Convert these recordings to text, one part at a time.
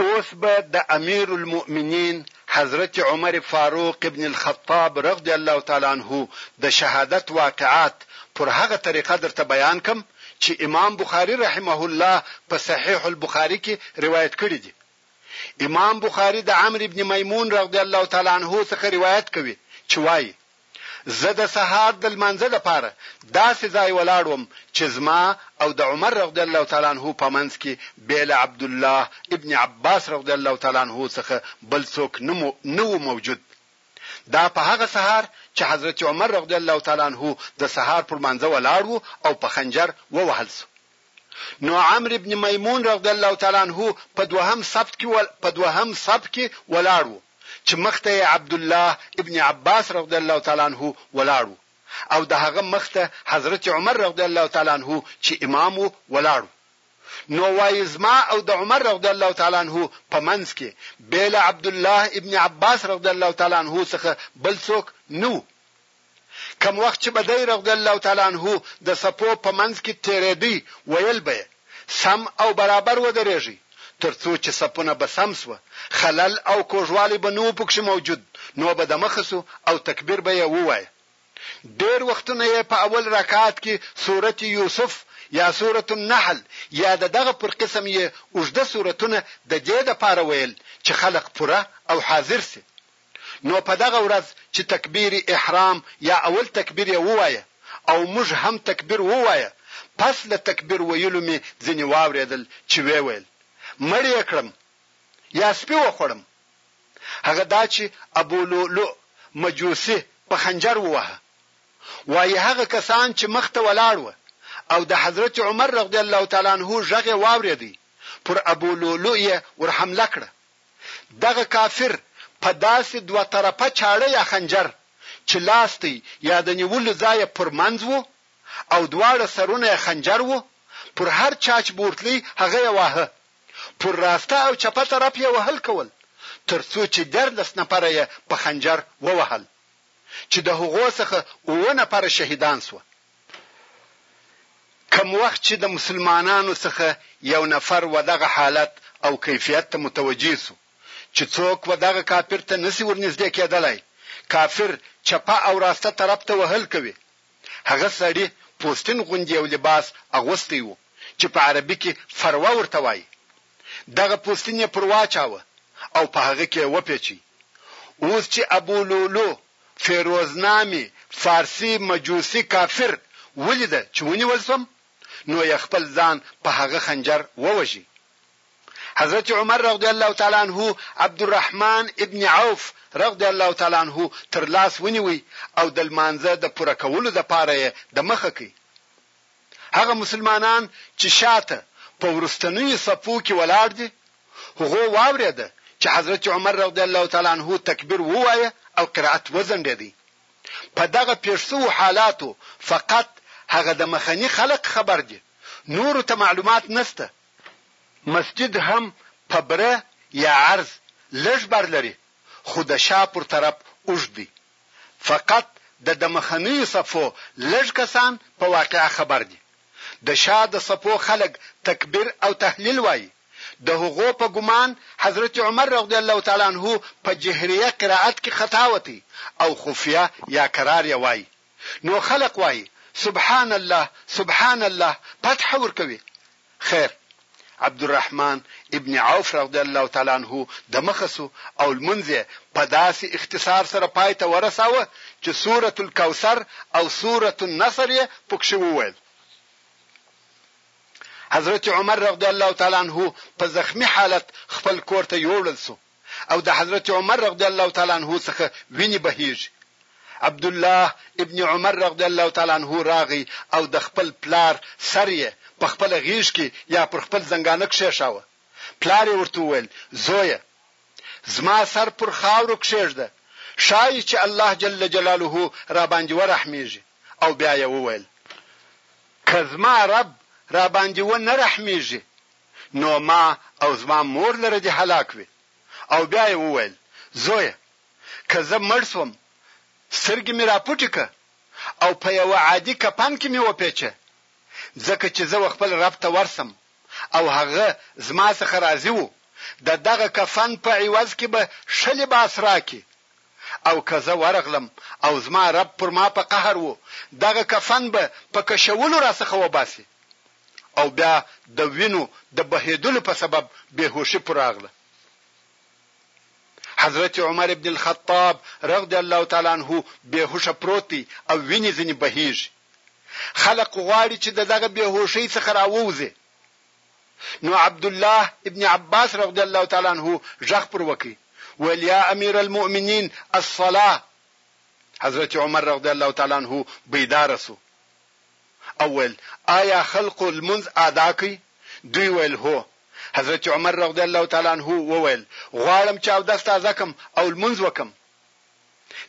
اوس به د امیر المؤمنین حضرت عمر فاروق ابن الخطاب رضی الله تعالی عنه د شهادت واقعات پر هغه طریقه درته بیان کم چې امام بخاری رحمه الله په صحیح البخاری کې روایت کړی دي امام بخاری د عمرو ابن میمون رضی الله تعالی عنه څخه روایت کوي چې وایي زه د سهار د لمانځه لپاره داسې ځای ولاړ وم چې زما او د عمر رضی الله تعالی عنه په منځ کې بې له عبدالله ابن عباس رضی الله تعالی عنه څخه بل څوک نه وو موجود. دا په هغه سهار چې حضرت عمر رضی الله تعالی عنه د سهار پر لمانځه ولاړ وو او په خنجر ووهل شو. نو عمرو ابن میمون رضی الله تعالی عنه په دوهم صف کې په دوهم صف کې ولاړ وو. چې مخ ته يې عبدالله ابن عباس رضی الله تعالی عنه ولاړ وو او د هغه مخ ته حضرت عمر رضی الله تعالی عنه چې امام وو ولاړ وو نو وايي زما او د عمر رضی الله تعالی عنه په منځ کې بې له عبدالله ابن عباس رضی الله تعالی عنه څخه بل څوک نه وو کوم وخت چې به دی رضی الله تعالی عنه د صفو په منځ کې تېرېدی ويل به يې، سم او برابر ودرېږئ، تر څو چې صفونه به سم شوه، خلل او کوږوالی به نه وو پکښې موجود، نو به دمخه شو او تکبير به يې ووايه. ډېر وختونه يې په اول رکعت کې سورت يوسف يا سورت النحل يا د دغه پر قسم يې اوږده سورتونه د دې دپاره ويل چې خلق پوره او حاضر شي. نو په دغه ورځ چې تکبیر احرام یا اول تکبیر یې ووایه او موږ هم تکبیر ووایه، پس له تکبیر ویلو مې ځینې واورېدل چې ویې ویل، مړ یې کړم یا سپي وخوړم؟ هغه دا چې ابولؤلؤ، مجوسي، په خنجر ووهه. وایي هغه کسان چې مخ ته ولاړ وه او د حضرت عمر رضی الله تعالی عنه ږغ یې واورېدی، پر ابولؤلؤ یې ور حمله کړه. دغه کافر په داسې دوه طرفه چاړه یا خنجر چې لاستی یا د نیولو ځای یې پر منځ و او دواړه سرونه یې خنجر وو، پر هر چا چې به ورتلی هغه یې واهه، پر راسته او چپه طرف یې وهل کول، تر څو چې دیارلس نفره یې په خنجر ووهل، چې د هغو څخه اووه نفره شهیدان شوه. کوم وخت چې د مسلمانانو څخه یو نفر ودغه حالت او کیفیت ته متوجه شو چې څوک ودغه کافر ته نشي ورنږدې کېدلای، کافر چپه او راسته طرف ته وهل کوي. هغه سړي پوستین غوندې یو لباس اغوستی و چې په عربي کې فروه ورته وایي. دغه پوستین یې پر واچاوه او په هغه کې یې وپېچی. اوس چې ابو لولو فیروز نامي فارسي مجوسي کافر ولید چې ونیول شوم نو یې خپل ځان په هغه خنجر ووژي. حضرت عمر رضی الله تعالی عنه عبدالرحمن ابن عوف رضی الله تعالی عنه تر لاس ونیوی او د لمانځه د پوره کولو لپاره یې د مخه کړ. هغه مسلمانان چې شاته په وروستنیو صفو کې ولاړ دي هغو واورېده چې حضرت عمر رضی الله تعالی عنه تکبیر ووایه او قرائت وځنډېدی. په دغه پېښ شوو حالاتو فقط هغه د مخني خلق خبر دي، نورو ته معلومات نشته. مسجد هم په بره یا عرض لږ بر لري خو د شا پر طرف اوږد دی. فقط د دمخنیو صفو لږ کسان په واقعه خبر دي. د شا د صفو خلګ تکبیر او تهلیل وایي. د هغو په ګمان حضرت عمر رضی الله تعالی عنه په جهریه قرائت کي خطا وتی او خفیه یا کرار یې وایي. نو خلق وایي، سبحان الله، سبحان الله، فتحه ورکوي. خیر عبدالرحمن ابن عوف رضی الله تعالی عنه دمخه سو او لمونځ یې په داسي اختصار سره پای ته ورساوه چي سورة الکوثر او سورة النصر یې پکښي وویل. حضرت عمر رضی الله تعالی عنه په زخمي حالت خپل کور ته یوړل سو. او د حضرت عمر رضی الله تعالی عنه څخه وینې بهیږي. عبدالله ابن عمر رضی الله تعالی عنه راغی او د خپل پلار سر یې په خپله غیږ کې یا پر خپل زنګانه کښیښاوه. پلار یې ورته وویل، زویه! زما سر پر خاورو کښیږده، ښایي چې الله جل جلاله راباندې ورحمیږي او بیا یې وویل، که زما رب راباندې ونه رحمیږي نو ما او زما مور لره دې هلاک وي او بیا یې وویل، زویه! که زه مړ شوم، سترګې مې راپټې که او په یوه عادي کفن کې مې وپېچه، ځکه چې زه و خپل رب ته ورشم او هغه زما څخه راضي و، د دغه کفن په عوض کې به ښه لباس راکړي او که زه ورغلم او زما رب پر ما په قهر و، دغه کفن به په کشولو راڅخه وباسي. او بیا د وینو د بهیدلو په سبب بې هوشي پر راغله. حضرت عمر ابن الخطاب رغد الله تعالی عنه بې هوشه پروت دی او وینې ځنې بهیږي. خلق غواړي چې د دغه بې هوشۍ څخه راووځي. نو عبدالله ابن عباس رغد الله تعالی عنه ږغ پر وکړي ویل یا امیر المؤمنین الصلاه حضرت عمر رغد الله تعالی عنه بیدار سو. او ویل، آیا خلقو لمونځ آداء کړ؟ دوی ویل، هو. حضرت عمر رضی الله تعالی عنه وویل، غواړم چې اودس تازه کړم او لمونځ وکړم.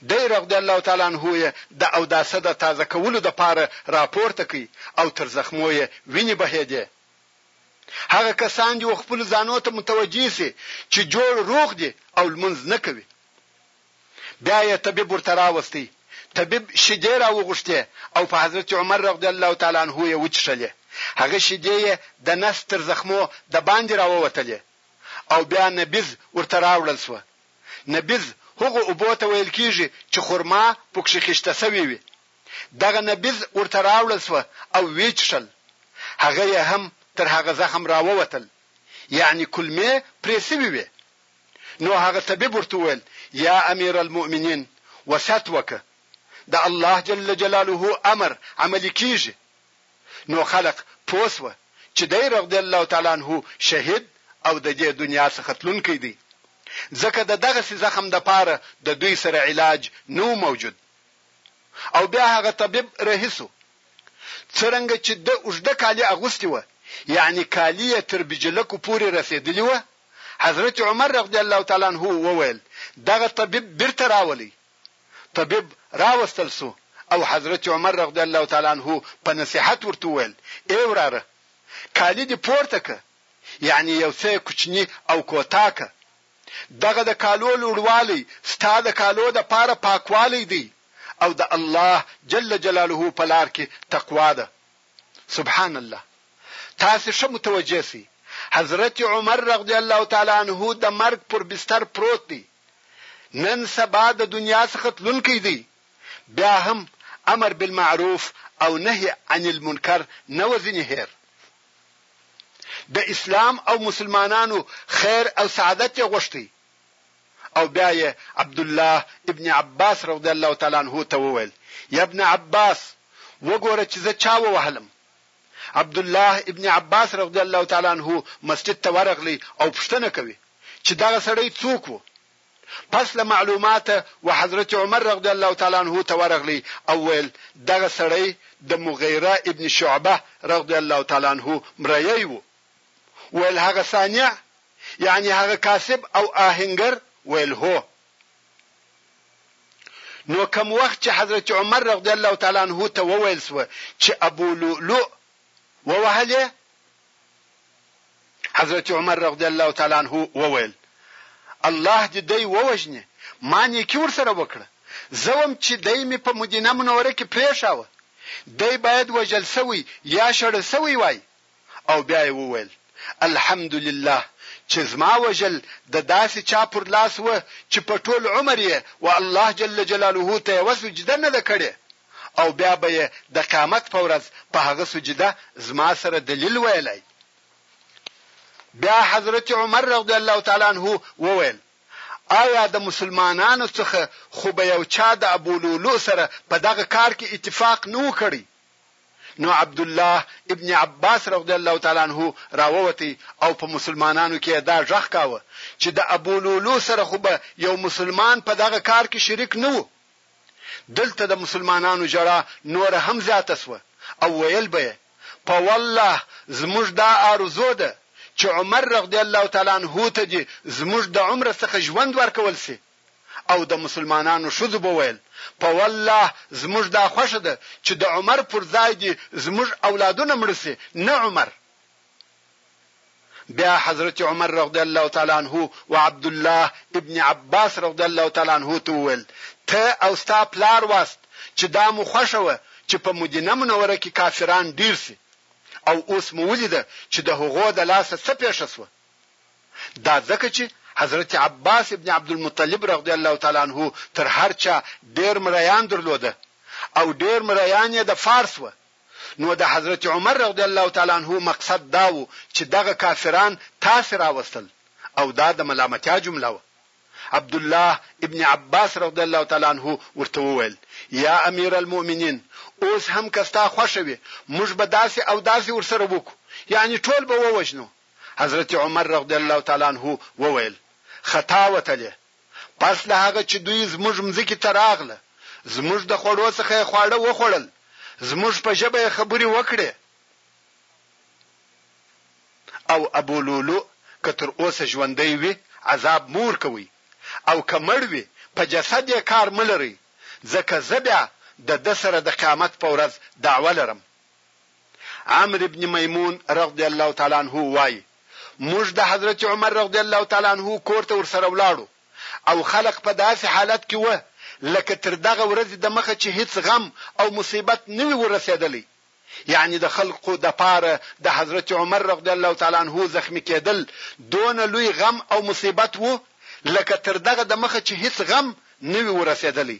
دی رضی الله تعالی عنه یې د اوداسه د تازه کولو دپاره راپورته کړ او تر زخمو یې وینې بهېدې. هغه کسان دې وخپلو ځانو ته متوجه شي چې جوړ روغ دي او لمونځ نه کوي. بیا یې طبیب ورته راوست، طبیب شیدې راوغوښتې او په حضرت عمر رضی الله تعالی عنه یې وڅښلې، هغه شیدې یې د نس تر زخمو د باندې راووتلې او بیا نبیذ ورته راوړل شو، نبیذ هغو اوبو ته ویل کیږي چې خرما پکښې خیشته شوې وي، دغه نبیذ ورته راوړل شو او ویې چښل، هغه یې هم تر هغه زخم راووتل، یعنې کلمې پرې شوې وې. نو هغه طبیب ورته وویل، یا امیرالمؤمنین! وصیت وکړه، د الله جل جلاله امر عملي کیږي. نو خلق پوه شوه چې دی رضی الله تعالی عنه شهید او ددې دنیا څخه تلونکی دی، ځکه د دغسې زخم دپاره د دوی سره علاج نه و موجود. او بیا هغه طبیب رهي شو. څرنګه چې ده اوږده کالي اغوستي وه، یعنې کالي یې تر بجلکو پورې رسیدلي وه، حضرت عمر رضی الله تعالی عنه وویل، دغه طبیب بیرته راولئ. طبیب راوستل شو او حضرت عمر رضی الله تعالی عنه په نصیحت ورته وویل، ای وراره! کالي دې پورته کړه، یعنې یو څه یې کوچني او کوتاه کړه. دغه د کالو لوړوالی ستا د کالو لپاره پاکوالی دی او د الله جل جلاله په لار کې تقوا ده. سبحان الله تاسې ښه متوجه شئ حضرت عمر رضی الله تعالی عنه د مرګ پر بستر پروت دی نن سبا د دنیا څخه تلونکی دی بیا هم امر بالمعروف او نهی عن المنکر نه وځنی هیر د اسلام او مسلمانانو خیر او سعادت یې غوښتی او بیا یې عبدالله ابن عباس رضی الله تعالی عنه ته وویل، یابن عباس! وګوره چې زه چا ووهلم؟ عبدالله ابن عباس رضی الله تعالی عنه مسجد ته ورغلی او پوښتنه کوي چې دغه سړی څوک و؟ پس له معلوماته و حضرت عمر رضی الله تعالی عنه ته ورغلی او ویل، دغه سړی د مغیره ابن شعبه رضی الله تعالی عنه مریی و، ویل هغه صانع یعنی هغه کاسب او آهنګر ویل هو نو کوم وخت چې حضرت عمر رضی الله تعالی عنه ته وویل سو چې ابو لؤلؤ ووهلې حضرت عمر رضی الله تعالی عنه وویل الله دې دی ووجنه ما نیکی ورسره وکړه زوم چې دی می په مدینه منوره کې پریښاوه دی باید وجل سوی یا شړل سوی وای او بیا یې وویل، الحمدلله چې زما وژل د داسې چا پر لاس وه چې په ټول عمر یې و الله جل جلاله ته یوه سجده نه ده کړې او بیا به یې د قیامت په ورځ په هغه سجده زما سره دلیل ویلی. بیا حضرت عمر رضی الله تعالی عنه وویل، آیا د مسلمانانو څخه خو به یو چا د ابولولو سره په دغه کار کې اتفاق نه و کړی؟ نو عبدالله ابن عباس رضی الله تعالی عنه راووت او په مسلمانانو کې یې دا ږغ کاوه چې د ابولولو سره خو به یو مسلمان په دغه کار کې شریک نه وو. دلته د مسلمانانو ژړا نوره هم زیاته شوه او ویل به یې، په والله زموږ دا آرزو ده چې عمر رضی الله تعالی عنه ته دې زموږ د عمره څخه ژوند ورکول شي. او د مسلمانانو ښځو به ویل، په والله زموږ دا خوښه ده چې د عمر پر ځای دې زموږ اولادونه مړه شي نه عمر. بیا حضرت عمر رضی الله تعالی عنه و عبدالله ابن عباس رضی الله تعالی عنه ته وویل، ته او ستا پلار واست چې دا مو خوښه وه چې په مدینه منوره کې کافران ډېر شي او اوس مو ولیده چې د هغو د لاسه څه پېښه شوه. دا ځکه چې حضرت عباس ابن عبدالمطلب رضی الله تعالی عنه تر هر چا ډېر مريان درلوده او ډېر مريان يې د فارس وه نو د حضرت عمر رضی الله تعالی عنه مقصد دا و چې دغه کافران تاسې راوستل او دا د ملامتیا جمله وه عبد الله ابن عباس رضی الله تعالی عنه ورته وویل یا امیر المؤمنین اوس هم کستا خوښه وي موږ به داسې او داسې ورسره وکړو یعنی ټول به ووجنو حضرت عمر رضی الله تعالی عنه وویل، خطا وتلې، پس له هغه چې دوی زموږ مځکې ته راغله، زموږ د خوړو څخه یې خواړه وخوړل، زموږ په ژبه یې خبرې وکړې. او ابو لولؤ که تر اوسه ژوندی وي عذاب مه ورکوئ، او که مړ وي په جسد یې کار مه لرئ، ځکه زه بیا د ده سره د قیامت په ورځ دعوه لرم. عمرو بن میمون رضی الله تعالی عنه وايي، موږ د حضرت عمر رضی الله تعالی عنه کور ته ورسره ولاړو او خلق په داسې حالت کې وه لکه تر دغه ورځې دمخه چې هیڅ غم او مصیبت نه وي ورسیدلی، یعنې د خلقو دپاره د حضرت عمر رضی الله تعالی عنه زخمي کیدل دونه لوی غم او مصیبت وو لکه تر دغه دمخه چې هیڅ غم نه وي ورسیدلی.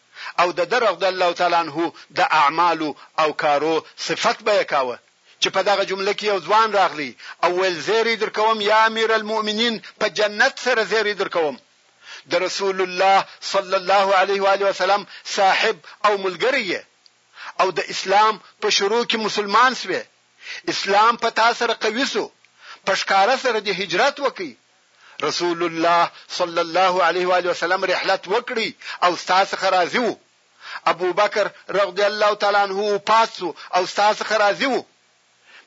او د ده رضی الله تعالی عنه د اعمالو او کارو صفت به یې کاوه چې په دغه جمله کې یو ځوان راغلی او ویل زیری درکوم یا امیر المؤمنین په جنت سره زیری درکوم د رسول الله صلی الله علیه و آله وسلم صاحب او ملګری یې او د اسلام په شروع کې مسلمان سوې اسلام په تا سره قوي سو په ښکاره سره دې هجرت وکړي رسول الله صلی الله علیه وآله وسلم رحلت وکړی او ستا څخه راضی وو. ابوبکر رضی الله تعالی عنه وفات شو او ستا څخه راضی وو.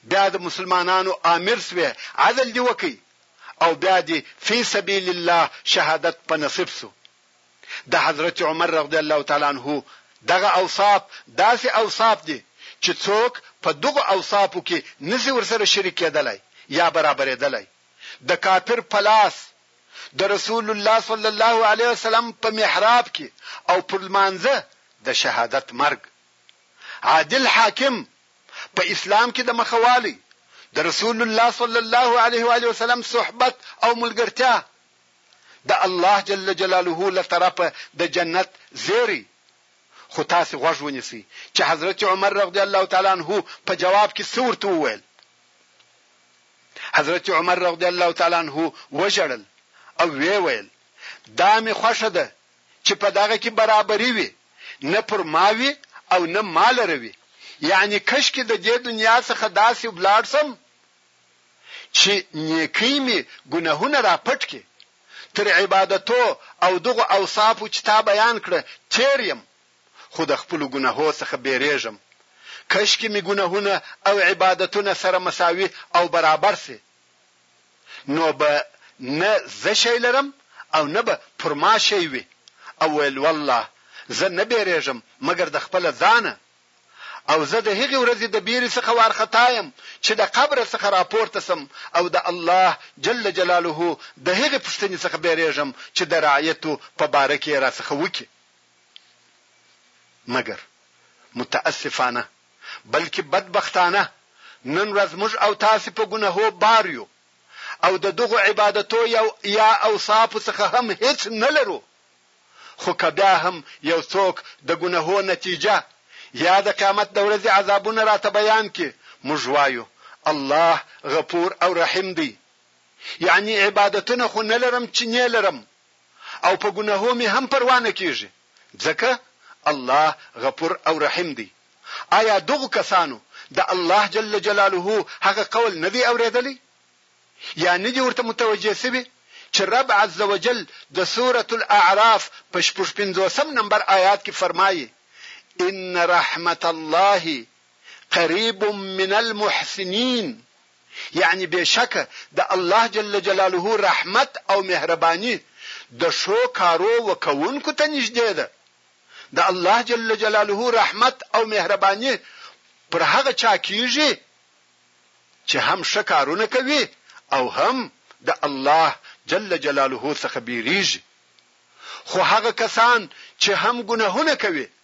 بیا د مسلمانانو آمر شوې، عدل دې وکړي او بیا دې فی سبیل الله شهادت په نصیب شو. د حضرت عمر رضی الله تعالی عنه دغه اوصاف داسې اوصاف دي چې څوک په دغو اوصافو کې نشي ورسره شریک کېدلی یا برابرېدلی. د کافر په لاس، د رسول الله صلی الله علیه وسلم په محراب کې او پر لمانځه د شهادت مرګ. عادل حاکم، په اسلام کې د مخه والی، د رسول الله صلی الله علیه وآله وسلم صحبت او ملګرتیا، د الله جل جلاله له طرفه د جنت زیری، خو تاسې غوږ ونیسئ چې حضرت عمر رضی الله تعالی عنه په جواب کې څه ورته وویل، حضرت عمر رضی الله تعالی عنه وژړل او ویې ویل، دا مې خوښه ده چې په دغه کې برابري وي، نه پر ما وي او نه ما لره وي، یعنې کشکې د دې دنیا څخه داسې ولاړ شم چې نیکۍ مې ګناهونه را پټ کړي، تر عبادتو او دغو اوصافو چې تا بیان کړه تېر یم. خو د خپلو ګناهو څخه بېرېږم. کشکې مې ګناهونه او عبادتونه سره مساوي او برابر شي، نو به نه زه شی لرم او نه به پر ما شی وي. او ویل، والله! زه نه بېرېږم مګر د خپله ځانه، او زه د هغې ورځې د بېرې څخه وارخطا یم چې د قبره څخه راپورته شم او د الله جل جلاله د هغې پوښتنې څخه بېرېږم چې د رعیتو په باره کې یې راڅخه وکړي. مګر متأسفانه بلکې بدبختانه نن ورځ موږ او تاسې په ګنهو بار یو او د دغو عبادتو یا اوصافو څخه هم هیڅ نه لرو، خو که بیا هم یو څوک د ګنهو نتیجه یا د قیامت د ورځې عذابونه راته بیان کړي، موږ وایو، الله غفور او رحیم دی، یعنې عبادتونه خو نه لرم چې نې لرم. او په ګناهو مې هم پروا نه کېږي، ځکه الله غفور او رحیم دی، آیا دغو کسانو د الله جل جلاله هغه قول نه دی اورېدلی؟ یا نه دي ورته متوجه شوي چې رب عز وجل د سورة الاعراف په شپږ پنځوسم نمبر آیات کې فرمایي، ان رحمة الله قریب من المحسنین، یعنې بېشکه د الله جل جلاله رحمت او مهرباني د ښو کارو وکوونکو ته نږدې ده. د الله جل جلاله رحمت او مهرباني پر هغه چا کېږي چې هم ښه کارونه کوي او هم د الله جل جلاله څخه بېرېږي. خو هغه کسان چې هم ګناهونه کوي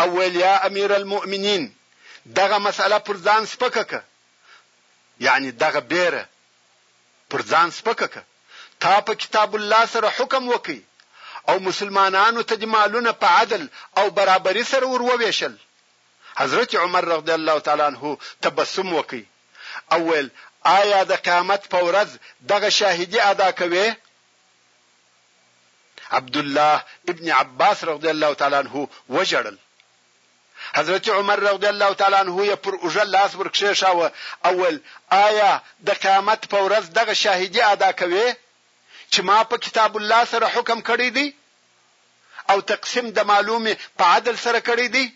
او ویل یا امیر المؤمنین دغه مسئله پر ځان سپکه که یعنی دغه بیره پر ځان سپکه که تا په کتاب الله سره حکم وکي او مسلمانانو ته د مالونه په عدل او برابري سره ور وویشل حضرت عمر رضی الله تعالی عنه تبسم وکي او ویل آیا د قیامت په ورځ دغه شاهدی ادا کوي عبدالله ابن عباس رضی الله تعالی عنه وژړل، حضرت عمر رضی الله تعالی عنه یې پر اوږه لاس ور کښېښاوه او وویل، آیا د قیامت په ورځ دغه شاهدي ادا کوې چې ما په کتاب الله سره حکم کړی دی او تقسیم د مالو مې په عدل سره کړی دی؟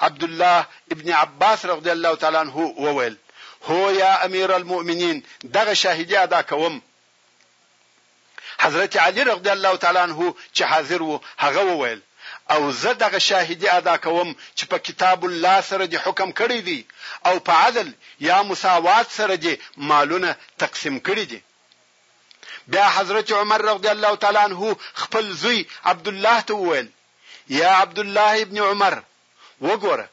عبدالله ابن عباس رضی الله تعالی عنه وویل، هو یا امیر المؤمنین دغه شاهدي ادا کوم. حضرت علی رضی الله تعالی عنه چې حاضر وو هغه وویل، او زه دغه شاهدي ادا کوم چې په کتاب الله سره دې حکم کړی دی او په عدل یا مساوات سره دې مالونه تقسیم کړي دي. بیا حضرت عمر رضی الله تعالی عنه خپل زوی عبدالله ته وویل، یا عبدالله ابن عمر! وګوره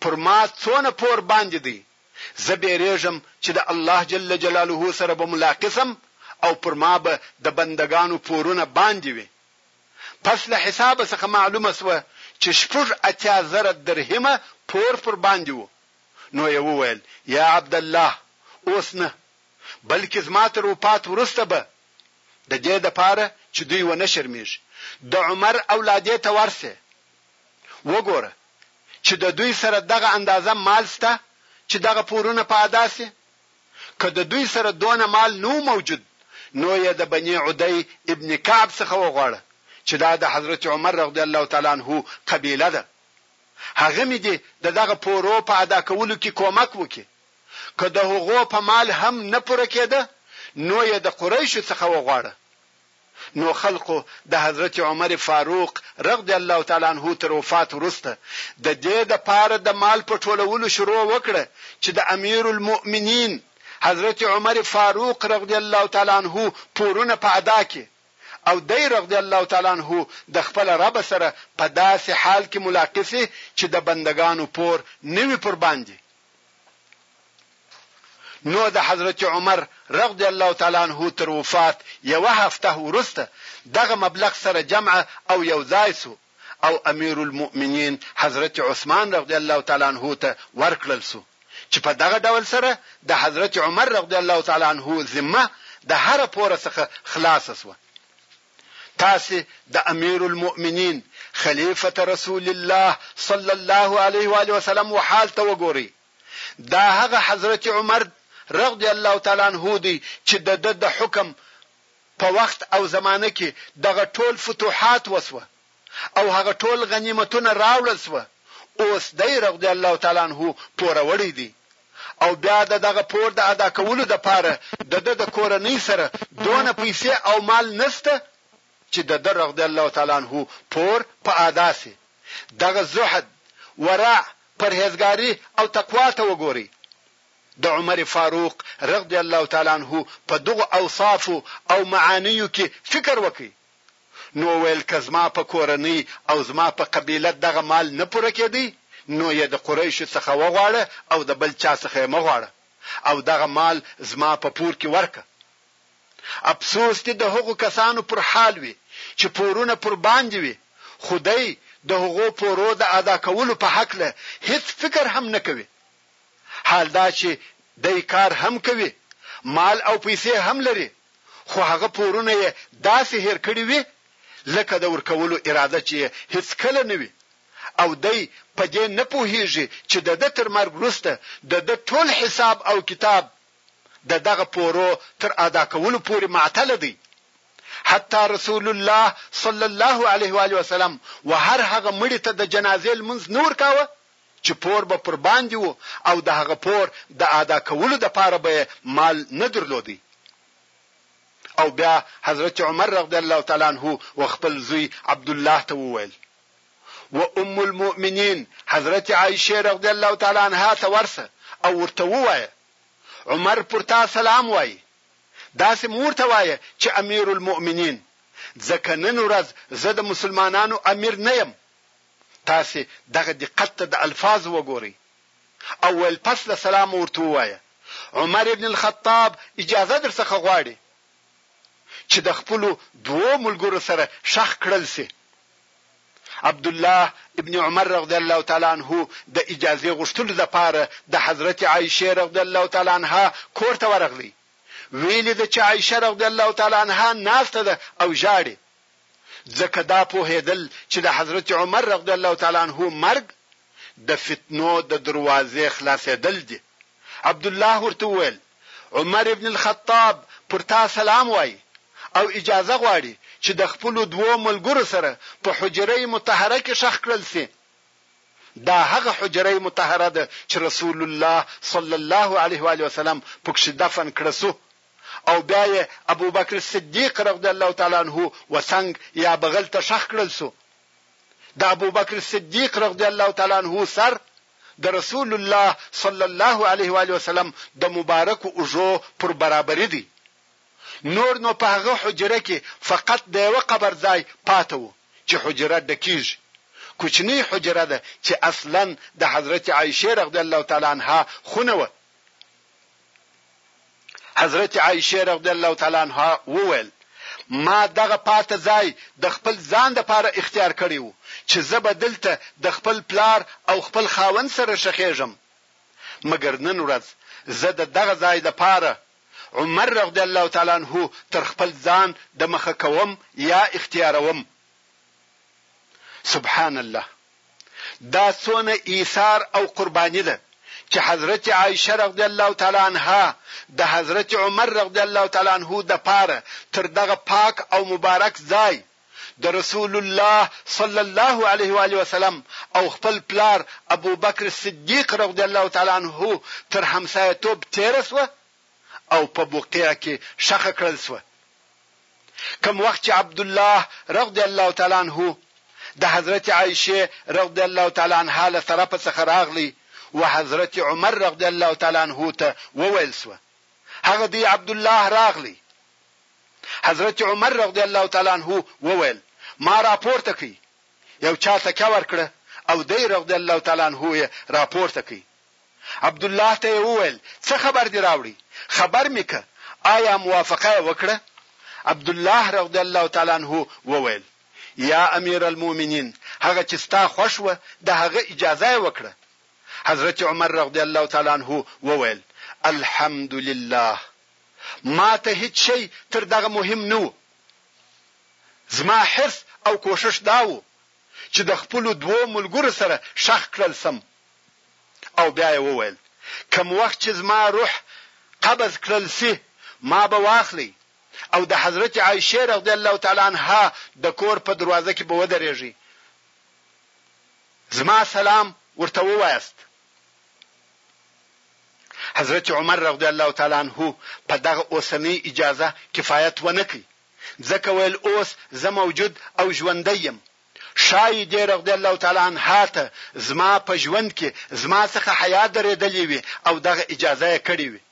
پر ما څونه پور باندې دی؟ زه بېرېږم چې د الله جل جلاله سره به ملاقي شم او پر ما به د بندګانو پورونه باندې وي. پس له حسابه څخه معلومه شوه چې شپږ اتیا زره درهمه پور پر باندې وو. نو یې وویل، یا عبدالله! اوس نه، بلکې زما تر وفات وروسته به، د دې دپاره چې دوی ونه شرمېږي، د عمر اولادې ته ورشې. وګوره چې د دوی سره دغه اندازه مال شته چې دغه پورونه په ادا شي؟ که د دوی سره دونه مال نه و موجود نو یې د بني عدی ابن کعب څخه وغواړه چې دا د حضرت عمر رضی الله تعالی عنه قبیله ده، هغه مې دې د دغه پورو په ادا کولو کې کومک وکړي. که د هغو په مال هم نه پوره کېده نو یې د قریشو څخه وغواړه. نو خلقو د حضرت عمر فاروق رغضی الله تعالی عنه تر وفات وروسته د دې د پاره د مال په ټولولو شروع وکړه چې د امیر المؤمنین حضرت عمر فاروق رغضی الله تعالی عنه پورونه په ادا کړي او دی رغضی الله تعالی عنه د خپل رب سره په داسې حال کې ملاقي شي چې د بندګانو پور نه وي پر باندې نو د حضرت عمر رضی الله تعالی عنه تر وفات یوه هفته وروسته دغه مبلغ سره جمع او یو ځای شو او امیرالمؤمنین حضرت عثمان رضی الله تعالی عنه ته ورکړل شو چې په دغه ډول سره د حضرت عمر رضی الله تعالی عنه ذمه د هره پوره څخه خلاصه شوه. تاسې د امیرالمؤمنین خلیفة رسول الله صلی الله علیه وآله وسلم و حال ته وګورئ، دا هغه حضرت عمر رضی الله تعالی عنه دی چې د ده د حکم په وخت او زمانه کې دغه ټول فتوحات وشوه، او هغه ټول غنیمتونه راوړل شوه، اوس دی رضی الله تعالی عنه پوروړی دی او بیا د دغه پور د ادا کولو دپاره د ده د کورنۍ سره دونه پیسې او مال نشته چې د ده رضی الله تعالی عنه پور په ادا شي، دغه زهد، ورع، پرهیزګاري او تقوا ته وګورئ، د عمر فاروق رضی الله تعالی عنه په دغو اوصافو او معانیو کې فکر وکړئ، نو ویل که زما په کورنۍ او زما په قبیله دغه مال نه پوره کیدی نو یې د قریشو څخه وغواړه او د بل چا څخه یې مه غواړه او دغه مال زما په پور کې ورکه. افسوس دې د هغو کسانو پر حال وي چې پورونه پر باندې وي خو دی د هغو پورو د ادا کولو په هکله هیڅ فکر هم نه کوي. حال دا چې دی کار هم کوي، مال او پیسې هم لري، خو هغه پورونه یې داسې هېر کړي وي لکه د ورکولو اراده چې یې هېڅکله نه وي او دی په دې نه پوهېږي چې د ده تر مرګ وروسته د ده ټول حساب او کتاب د دغه پورو تر ادا کولو پورې معطل دی. حتی رسول الله صلی الله علیه وآله وسلم و هر هغه مړي ته د جنازې لمونځ نه ورکاوه چې پور به پر باندې و او د هغه پور د ادا کولو دپاره به یې مال نه درلود او بیا حضرت عمر رضی الله تعالی عنه و خپل زوی عبدالله ته وویل و ام المؤمنین حضرت عایشه رضی الله تعالی عنها ته ورسه او ورته ووایه عمر پر تا سلام وایي داسې مور ته وایه چې امیر المؤمنین ځکه نن ورځ زه د مسلمانانو امیر نه یم تاسې دغه دقت ته د الفاظو وګورئ او ویل پس له سلامه ورته ووایه، عمر ابن الخطاب اجازه درڅخه غواړي چې د خپلو دوو ملګرو سره ښخ کړل شي. عبدالله ابن عمر رضی الله تعالی عنه د اجازې غوښتلو دپاره د حضرت عائشې رضی الله تعالی عنها کورته ورغلی، ویې لیده چې عائشه رضی الله تعالی عنها ناسته ده او ژاړي، ځکه دا پوهېدل چې د حضرت عمر رضی الله تعالی عنه مرګ د فتنو د دروازې خلاصېدل دي. عبدالله ورته وویل، عمر ابن الخطاب پر تا سلام وايي او اجازه غواړي چې د خپلو دوو ملګرو سره په حجره مطهره کې ښخ کړل شي. دا هغه حجره مطهره ده چې رسول الله صلی الله علیه و آله وسلم پکښې دفن کړه شو. او بیا یې ابوبکر صدیق رضی الله تعالی عنه و څنګ یا بغل ته ښخ کړل شو. د ابوبکر صدیق رضی الله تعالی عنه سر د رسول الله صلی الله علیه و آله وسلم د مبارکو اوږو پر برابري دی. نور نو په هغه حجره کې فقط د یوه قبر ځای پاته و چې حجره ډکیږي. کوچنۍ حجره ده چې اصلا د حضرت عایشې رضی الله تعالی عنها خونه وه. حضرت عائشه رضی الله تعالی عنها وویل ما دغه پاته ځای د خپل ځان د پاره اختیار کړی وو چې زه به دلته د خپل پلار او خپل خاوند سره شخېږم مګر نن ورځ زه د دغه ځای د پاره عمر رضی الله تعالی عنه تر خپل ځان د مخه کوم یا اختیاروم سبحان الله دا څونه ایثار او قرباني ده چې حضرت عائشه رضی الله تعالی عنها د حضرت عمر رضی الله تعالی عنه د پاره تر دغه پاک او مبارک ځای د رسول الله صلی الله علیه و علیه وسلم او خپل پلار ابو بکر صدیق رضی الله تعالی عنه تر همسایه توب تیر سو او په بقیع کې ښخ کړل شوه. کوم وخت چې عبدالله رضی الله تعالی عنه د حضرت عائشې رضی الله تعالی عنها له طرفه څخه راغلی و حضرت عمر رضی الله تعالی عنه ته وویل شوه، هغه دی عبدالله راغلی. حضرت عمر رضی الله تعالی عنه وویل، ما راپورته کړ، یو چا تکیه ورکړه او دی رضی الله تعالی عنه یې راپورته کړ. عبدالله ته یې وویل، څه خبر دې راوړی؟ خبر مې که، آیا موافقه یې وکړه؟ عبدالله رضی الله تعالی عنه وویل، یا امیرالمؤمنین! هغه چې ستا خوښ وه، د هغه اجازه یې وکړه. حضرت عمر رضی الله تعالی عنه وویل، الحمدلله! ما ته هیڅ شی تر دغه مهم نه و. زما حرص او کوښښ دا و، چې د خپلو دوو ملګرو سره ښخ کړل شم او بیا یې وویل، کوم وخت چې زما روح قبض کړل شي ما به واخلي او د حضرت عایشې رضی الله تعالی عنها د کور په دروازه کې به ودرېږي زما سلام ورته ووایاست. حضرت عمر رضی الله تعالی عنه په دغه اوسنۍ اجازه کفایت ونه کړ ځکه ویل اوس زه موجود او ژوندی یم ښايي دې رضي الله تعالی عنها ته زما په ژوند کې زما څخه حیا درېدلې وي او دغه اجازه یې کړې وي.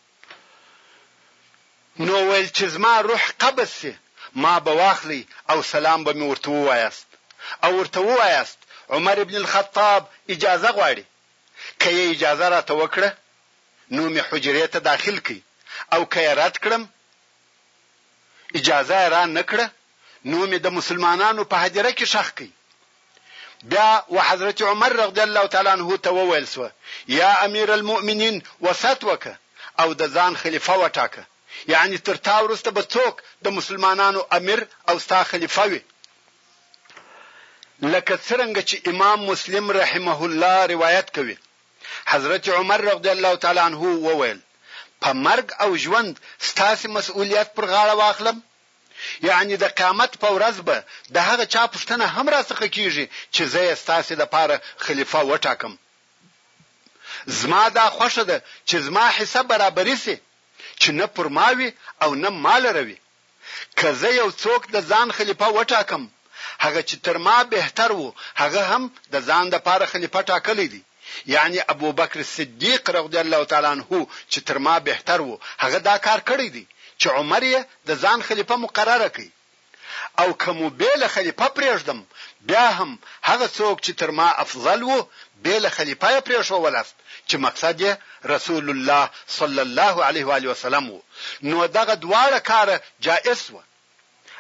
نو ویل چې زما روح قبض شي ما به واخلئ او سلام به مې ورته ووایاست او ورته ووایاست عمر بن الخطاب اجازه غواړي، که یې اجازه راته وکړه نو مې حجرې ته داخل کړئ او که یې رد کړم اجازه یې را نه کړه نو مې د مسلمانانو په هدیره کې ښخ کړ بیا و حضرت عمر رضی الله تعالی عنه ته وویل سو یا امیر المؤمنین وسط وکه او د ځان خلیفه وټاکه یعنی تر تا وروسته به څوک د مسلمانانو امیر او ستا خلیفه وي لکه څرنګه چې امام مسلم رحمه الله روایت کوي حضرت عمر رضی الله تعالی عنه وویل، په مرګ او ژوند ستاسې مسئولیت پر غاړه واخلم؟ یعنې د قیامت په ورځ به د هغه چا پوښتنه هم راڅخه کیږي چې زه یې ستاسې لپاره خلیفه وټاکم؟ زما دا خوښه ده چې زما حصه برابري شي چې نه پر ما وي او نه مالره وي. که زه یو څوک د ځان خلیفه وټاکم، هغه چې تر ما بهتر وو، هغه هم د ځان لپاره خلیفه ټاکلی دی. یعنې ابوبکر صدیق رضی الله تعالی عنه چې تر ما بهتر وو، هغه دا کار کړی دی چې عمر یې د ځان خلیفه مقرره کړ. او که مو بې له خلیفه پرېږدم، بیا هم هغه څوک چې تر ما افضل وو، بې له خلیفه پرېښوولاست چې مقصد یې رسول الله صلی الله علیه وآله وسلم وو نو دغه دواړه کاره جائز شوه.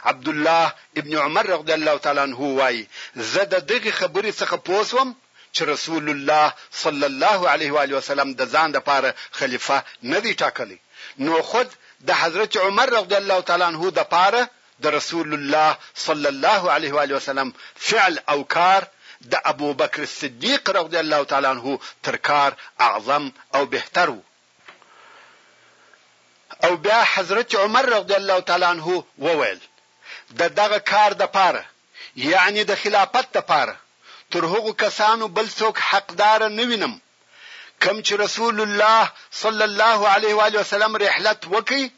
عبدالله ابن عمر رضی الله تعالی عنه وايي، زه د دغې خبرې څخه پوه شوم چې رسول الله صلی الله علیه وآله وسلم د ځان لپاره خلیفه نه دی ټاکلی نو خود د حضرت عمر رضی الله تعالی عنه لپاره د رسول الله صلی الله علیه وآله وسلم فعل او کار د ابوبکر صدیق رضی الله تعالی عنه تر کار اعظم او بهتر وو. او بیا حضرت عمر رضی الله تعالی عنه وویل، د دغه کار دپاره، یعنی د خلافت دپاره، تر هغو کسانو بل څوک حقدار نه وینم کوم چې رسول الله صلی الله علیه وآله وسلم رحلت وکړ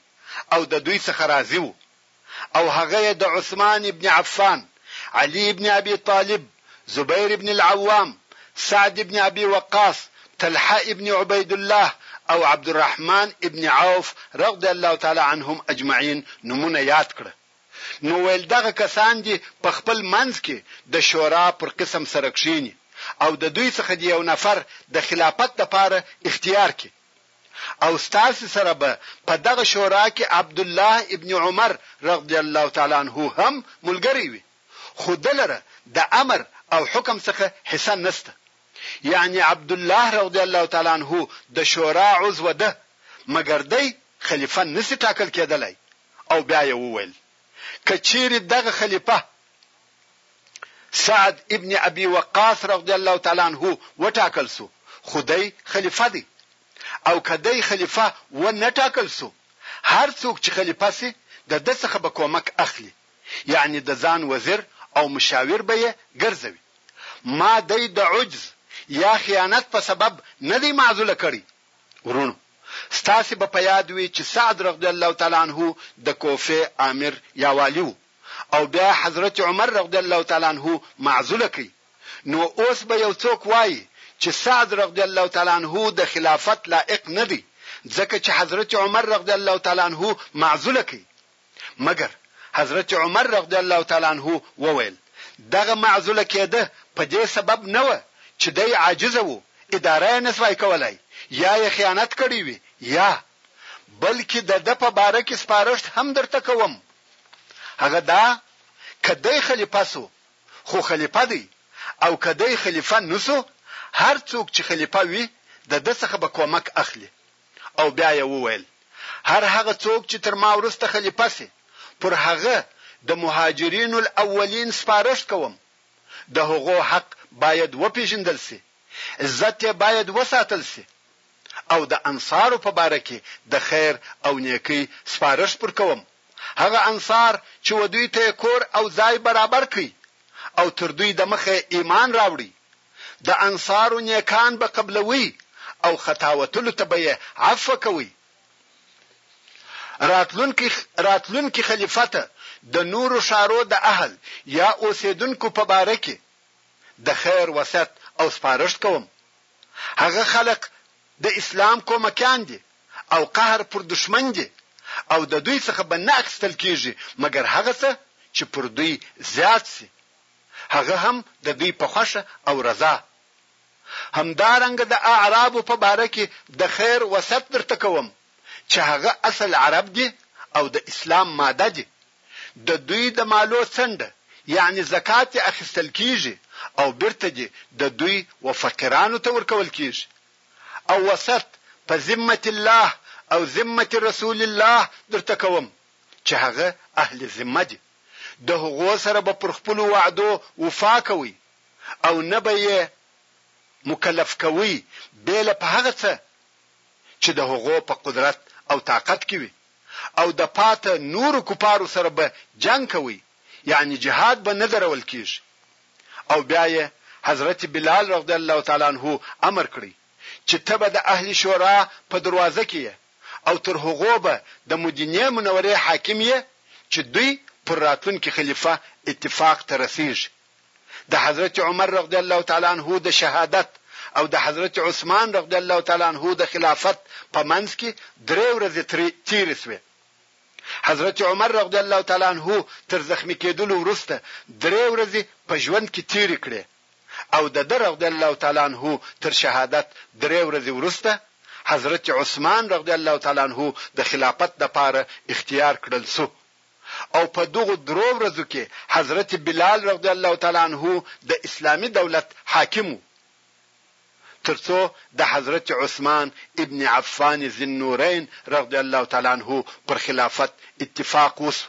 او د دوی څخه راضي وو او هغه یې د عثمان ابن عفان، علي ابن ابي طالب، زبیر ابن العوام، سعد ابن ابي وقاص، طلحه ابن عبید الله او عبدالرحمن ابن عوف رضی الله تعالی عنهم اجمعین نومونه یاد کړه. نو ویل دغه کسان دي په خپل منځ کي د شورا پر قسم سره کښېني او د دوی څخه دي یو نفر د خلافت لپاره اختیار کړي او ستاسي سره به په دغه شورا کي عبدالله ابن عمر رضی الله تعالی عنه هم ملګری وي خو ده لره د امر او حکم څخه حصه نسته یعني عبدالله رضی الله تعالی عنه د شورا عضو ده مګر دی خلیفه نسي ټاکل کېدلای او بیا یې وویل، که چیرې دغه خلیفه سعد ابن ابي وقاص رضي الله تعالی عنه وټاکل شو خو دی خلیفه دی او که دی خلیفه و نه ټاکل شو هر څوک چې خلیفه شي د ده څخه به کومک اخلي یعنې د ځان وزیر او مشاور به یې ګرځوي ما دی د عجز یا خیانت په سبب نه دی معزوله کړی وروڼو! ستاسې به په یاد وي چې سعد رضی الله تعالی عنه د کوفې آمر یا والي و او بیا یې حضرت عمر رضی الله تعالی عنه معزول کړ، نو اوس به یو څوک وايي چې سعد رضی الله تعالی عنه د خلافت لایق نه دی ځکه چې حضرت عمر رضی الله تعالی عنه معزول کړ، مګر حضرت عمر رضی الله تعالی عنه وویل، دغه معزوله کېده په دې سبب نه وه چې دی عاجز وو، اداره یې نسوای کولای، یا یې خیانت کړی وي، یا. بلکې د ده په باره کې سپارښت هم درته کوم، هغه دا، که دی خلیفه سو، خو خلیفه دی، او که دی خلیفه نسو، هر څوک چې خلیفه وي، د ده څخه به کومک اخلي. او بیا یې وویل، هر هغه څوک چې تر ما وروسته خلیفه شي، پر هغه د مهاجرین الاولین سپارښت کوم، د هغو حق باید وپېژندل شي، عزت یې باید وساتل شي او د انصارو په باره کې د خیر او نېکۍ سپارښت پر کوم، هغه انصار چې و دوی ته یې کور او ځای برابر کړ او تر دوی دمخه یې ایمان راوړی، د انصارو نيکان به قبلوی او خطا وتلو ته به يې عفوه کوی. راتلونکی راتلونکي خليفه ته د نورو ښارو د اهل يا اوسېدونکو په باره کې د خير وصيت او سپارښت کوم. هغه خلق د اسلام کومکيان دي او قهر پر دښمن دي او د دوی څخه به نه اخيستل کېږي مګر هغه څه چې پر دوی زيات شي. هغه هم د دوی په خوښه او رضا. همدارنګه د اعرابو په باره کې د خیر وصیت درته کوم چې هغه اصل عرب دي او د اسلام ماده دي. د دوی د مالو څنډه یعنې زکات یې اخیستل کیږي او بیرته دې د دوی و فقیرانو ته ورکول کیږي. او وصیت په ذمة الله او ذمة رسول الله درته کوم چې هغه اهل ذمه دي. د هغو سره به پر خپلو وعدو وفا کوئ او نه به يې مکلف کوئ بېله په هغه څه چې د هغو په قدرت او طاقت کې وي او د پاته نورو کفارو سره به جنګ کوئ يعنې جهاد به نه درول کېږي او بيا يې حضرت بلال رضی الله تعالی عنه امر کړی چې ته به د اهل شورا په دروازه کې يې او تر هغو به د مدینې منورې حاکم یې چې دوی پر راتلونکي خلیفه اتفاق ته رسیږي د حضرت عمر رضی الله تعالی عنه د شهادت او د حضرت عثمان رضی الله تعالی عنه د خلافت په منځ کې درې ورځې ترې تیرې شوې حضرت عمر رضی الله تعالی عنه تر زخمی کېدلو وروسته درې ورځې په ژوند کې تیرې کړې او د ده رضی الله تعالی عنه تر شهادت درې ورځې وروسته حضرت عثمان رضی الله تعالی عنه د خلافت لپاره اختیار کړل شو او په دغو درو ورځو کې حضرت بلال رضی الله تعالی عنه د اسلامي دولت حاکم و تر څو د حضرت عثمان ابن عفان ذی النورین رضی الله تعالی عنه پر خلافت اتفاق وشو.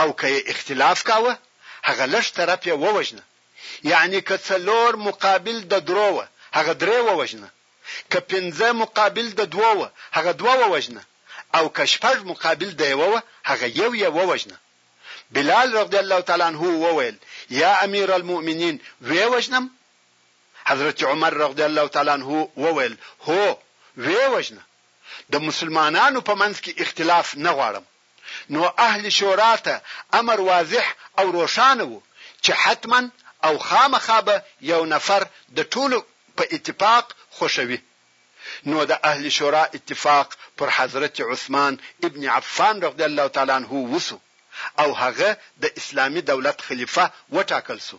او که یې اختلاف کاوه هغه لږ طرف یې ووژنه یعنی که څلور مقابل د درو وه هغه درې ووژنه که پنځه مقابل د دوو وه هغه دوه ووژنه او که شپږ مقابل د یوه وه هغه یو یې ووژنه بلال رضی الله تعالی عنه وویل یا امیر المؤمنین وې وژنم حضرت عمر رضی الله تعالی عنه وویل هو وې وژنه د مسلمانانو په منځ کې اختلاف نه غواړم نو اهل شورا ته امر واضح او روښانه وو چې حتما او خامخا به یو نفر د ټولو په اتفاق خوښوي نو د اهل شورا اتفاق پر حضرت عثمان ابن عفان رضی الله تعالی عنه وسو او هغه د اسلامي دولت خلیفه وټاکل سو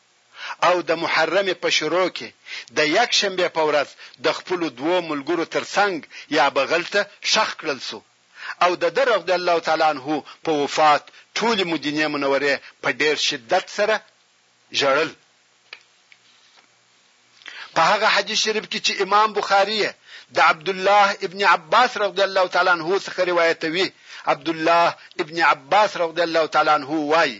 او د محرم په شروع کې د یک شنبې په ورځ د خپلو دوو ملګرو تر څنګ یا بغل ته ښخ کړل شو او د ده رضی الله تعالی عنه په وفات ټولې مدینې منورې په ډیر شدت سره ژړل. په هغه حدیث شریف کې چې امام بخاري یې د عبدالله ابن عباس رضی الله تعالی عنه څخه روایتوي عبدالله ابن عباس رضی الله تعالی عنه وایي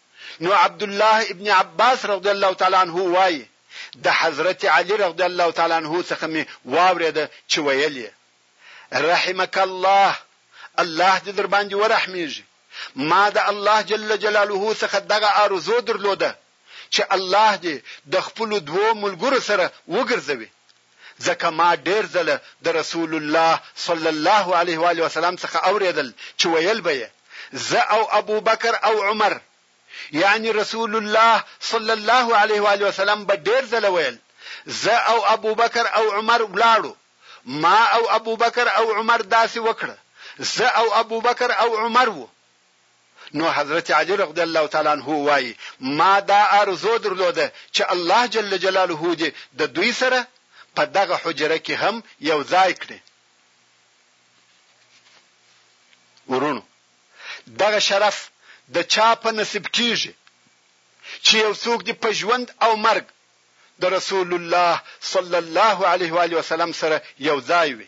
نو عبدالله ابن عباس رضی الله تعالی عنه وايي، د حضرت علي رضی الله تعالی عنه څخه مې واورېده چې ويل يې، رحمک الله، الله دې درباندې ورحمېږي، ما د الله جل جلاله څخه دغه آرزو درلوده چې الله دې د خپلو دوو ملګرو سره وګرځوي، ځکه ما ډېر ځله د رسول الله صلی الله علیه و آله وسلم څخه اورېدل چې ویل به یې، زه او ابوبکر او عمر، یعنې رسول الله صلی الله علیه و آله وسلم به ډېر ځله ویل، زه او ابوبکر او عمر ولاړو، ما او ابوبکر او عمر داسې وکړه، زه او ابوبکر او عمر وو. نو حضرت علی رضی الله تعالی عنه وايي، ما دا آرزو درلوده چې الله جل جلاله دې د دوی سره په دغه حجره کې هم یو ځای کړي. وروڼو! دغه شرف د چا په نصیب کیږي چې یو څوک دې په ژوند او مرګ د رسول الله صلی الله علیه و آله وسلم سره یو ځای وي.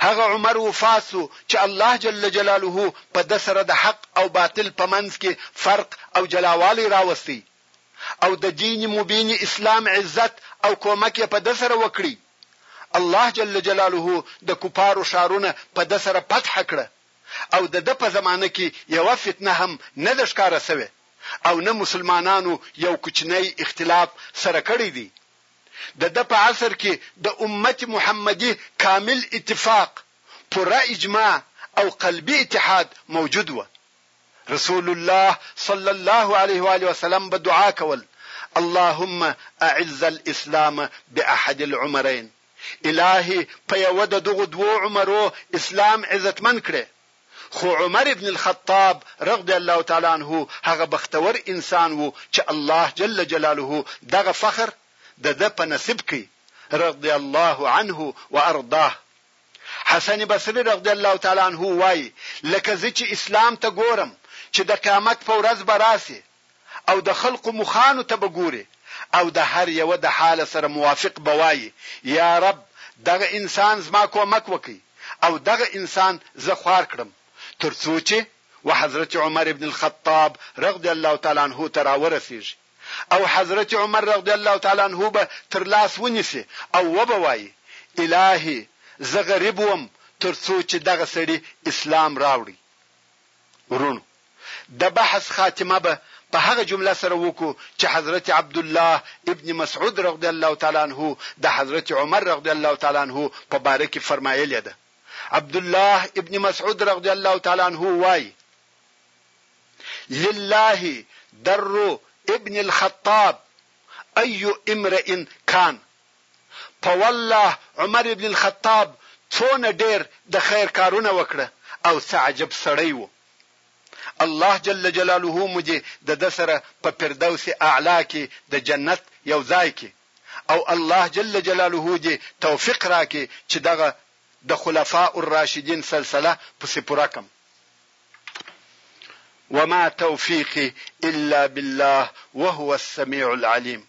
هغه عمر وفات سو چي الله جل جلاله په ده سره د حق او باطل په منځ کي فرق او جلاوالی راوستی او د دین مبین اسلام عزت او کومک یې په ده سره وکړی. الله جل جلاله د کفارو ښارونه په ده سره فتح کړه او د ده په زمانه کي یوه فتنه هم نه ده ښکاره سوې او نه مسلمانانو یو کوچنی اختلاف سره کړی دی. د ده په عصر کې د امت محمدي کامل اتفاق، پوره اجماع او قلبي اتحاد موجود وه. رسول الله صلی الله علیه و آله وسلم به دعا کول، اللهم اعز الاسلام باحد العمرین، الهي په یوه د دغو دوو عمرو اسلام عزتمن کړې. خو عمر ابن الخطاب رغضی الله تعالی عنه هغه بختور انسان وو چې الله جل جلاله دغه فخر دده په نصیب کړ رضی الله عنه وارضاه حسن بصری رضی الله تعالی عنه وایي لکه زه چې اسلام ته ګورم چې د قیامت په ورځ به راسي او د خلقو مخانو ته به ګورې او د هر یوه د حاله سره موافق به وایې، یا رب دغه انسان زما کومک وکړي او دغه انسان زه خوار کړم تر څو چې و حضرت عمر بن الخطاب رغضی الله تعالی عنه ته راورسېږي او حضرت عمر رغضی الله تعالی عنه به تر لاس ونیسې او وبه وایې، الهی زه غریب وم تر څو چې دغه سړي اسلام راوړي. وروڼو! د بحث خاتمه به په هغه جمله سره وکړو چې حضرت عبدالله ابن مسعود رضی الله تعالی عنه د حضرت عمر رضی الله تعالی عنه په باره کې فرمايلې ده. عبدالله ابن مسعود رضی الله تعالی عنه وايي، لله در ابن الخطاب، أي امرئ کان. په والله عمر ابن الخطاب څونه ډیر د خیر کارونه وکړه او څه عجب سړی وو الله جل جلاله مو دې د ده سره په فردوس اعلی کې د جنت یو ځای کې او الله جل جلاله دې توفیق راکې چې دغه د خلفاء الراشدین سلسله پسې پوره کم وما توفیقی الا بالله وهو السمیع العلیم.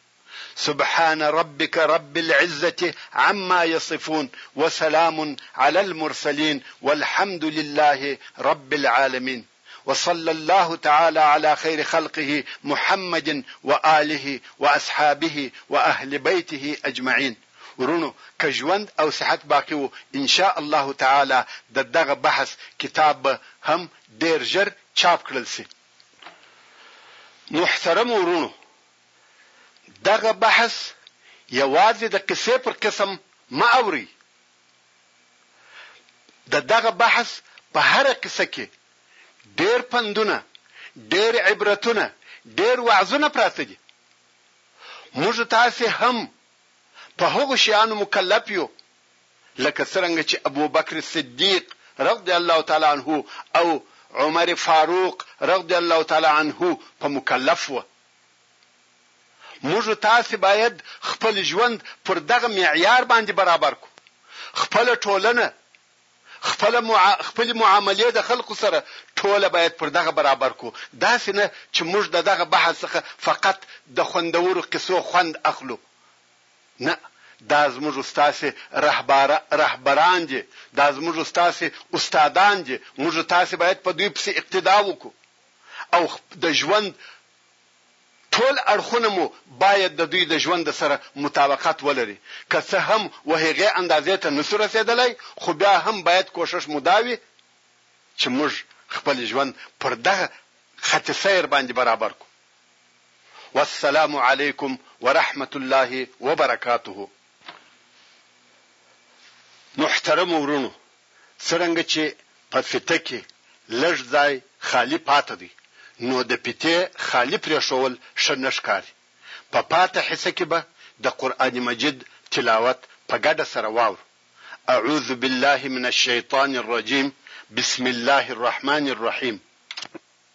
سبحان ربک رب العزة عما یصفون وسلام علی المرسلین والحمد لله رب العالمین وصلی الله تعالی علی خیر خلقه محمد وآله واصحابه واهل بیته اجمعین وروڼو که ژوند او صحت باقی وو ان شاء الله تعالی د دغه بحث کتاب به هم ډیر ژر چاپ کړل شي محترمو وروڼو دغه بحث یوازې د قصې پر قسم مه اورئ، د دغه بحث په هره قصه کې ډېر پندونه، ډېر عبرتونه، ډېر وعظونه پراته دي. موږ تاسې هم په هغو شیانو مکلف یو لکه څرنګه چې ابوبکر صدیق رضی الله تعالی عنه او عمر فاروق رضی الله تعالی عنه په مکلف وه. موږ او تاسې باید خپل ژوند پر دغه معیار باندې برابر کړو، خپله ټولنه، خپله مع... خپلې معاملې د خلکو سره ټوله باید پر دغه برابر کړو، داسې نه چې موږ د دغه بحث څخه فقط د خوندورو قصو خوند اخلو، نه، دا زموږ او ستاسې رهبار... رهبران دي، دا زموږ او ستاسې استادان دي، موږ او تاسې باید په دوی پسې اقتدا وکړو. او د ژوند ټول اړخونه مو باید د دوی د ژوند سره مطابقت ولري، که څه هم و هغې اندازې ته نه شو رسېدلای، خو بیا هم باید کوښښ مو دا وي چې موږ خپل ژوند پر دغه خط سیر باندې برابر کړو. والسلام علیکم ورحمة الله وبرکاته محترمو وروڼو! څرنګه چې په فیته کې لږ ځای خالي پاته دی نو د فیتې خالي پرېښول ښه نه ښکاري. په پاته حصه کې به د قرآن مجید تلاوت په ګډه سره واورو، اعوذ بالله من الشیطان الرجیم، بسم الله الرحمن الرحیم.